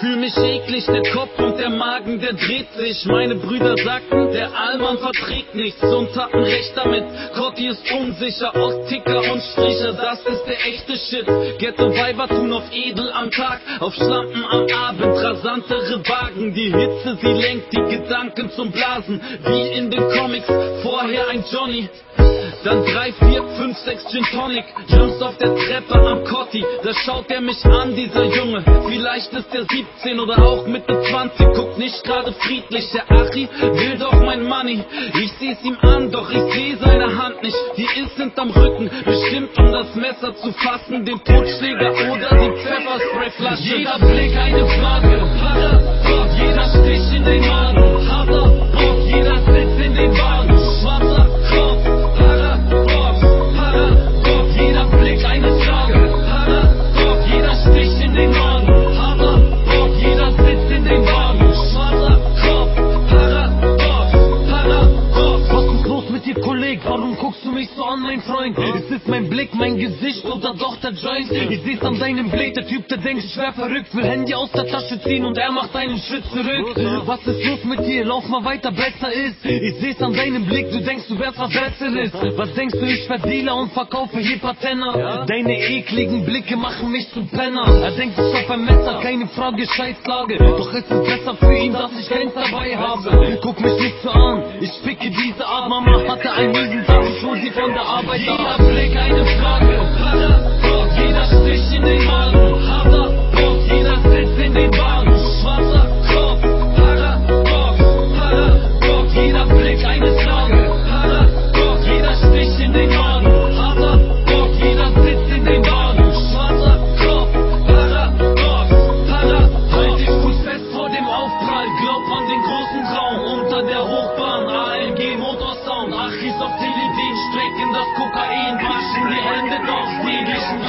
Fühl mich eklig, der Kopf und der Magen, der dreht sich. Meine Brüder sagten, der Allmann verträgt nichts und hatten recht damit. Cotti ist unsicher, Ostticker und Stricher, das ist der echte Shit. Ghetto-Weiber tun auf edel am Tag, auf Schlampen am Abend, rasantere Wagen. Die Hitze, sie lenkt die Gedanken zum Blasen, wie in den Comics, vorher ein Johnny. Dann drei, vier, fünf, sechs Gin Tonic, Jumps auf der Treppe am Cotti, da schaut er mich an, dieser Junge. Vielleicht ist er 17 oder auch Mitte 20, guckt nicht gerade friedlich. Der Achi will doch mein Money. Ich seh's ihm an, doch ich seh seine Hand nicht. Die ist hinterm Rücken, bestimmt um das Messer zu fassen, den Totschläger oder die Pfefferspray-Flasche. Jeder Blick eine Frage, Kolleg? Warum guckst du mich so an, mein Freund? Ist es mein Blick, mein Gesicht oder doch der Joint? Ich seh's an deinem Blick, der Typ, der denkt, ich wär verrückt, will Handy aus der Tasche ziehen und er macht einen Schritt zurück. Was ist los mit dir? Lauf mal weiter, besser ist. Ich seh's an deinem Blick, du denkst, du wärst was Besseres. Was denkst du, ich verdiele und verkaufe hier Patenner? Deine ekligen Blicke machen mich zu Penner. Er denkt, ich hab ein Messer, keine Frage, Scheißlage. Doch es ist besser für ihn, dass ich keins dabei habe. Guck mich nicht so an, ich spicke diese Art. Mama hatte miesen Tag, ich hol sie von der Arbeit Jeder. Blick eine Frage,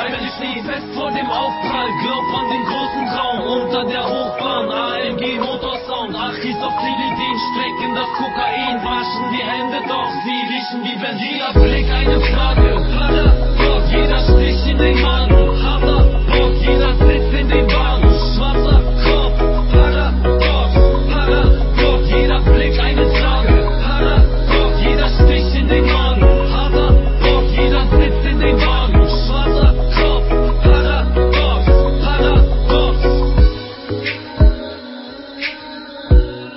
dich nie fest vor dem Aufprall, glaub an den großen Traum unter der Hochbahn, ALG Motorsound, Achis auf Teledin, strecken das Kokain, waschen die Hände doch, sie riechen wie Benzin. Jeder Blick eine Frage, Paradox, jeder Stich in den Magen,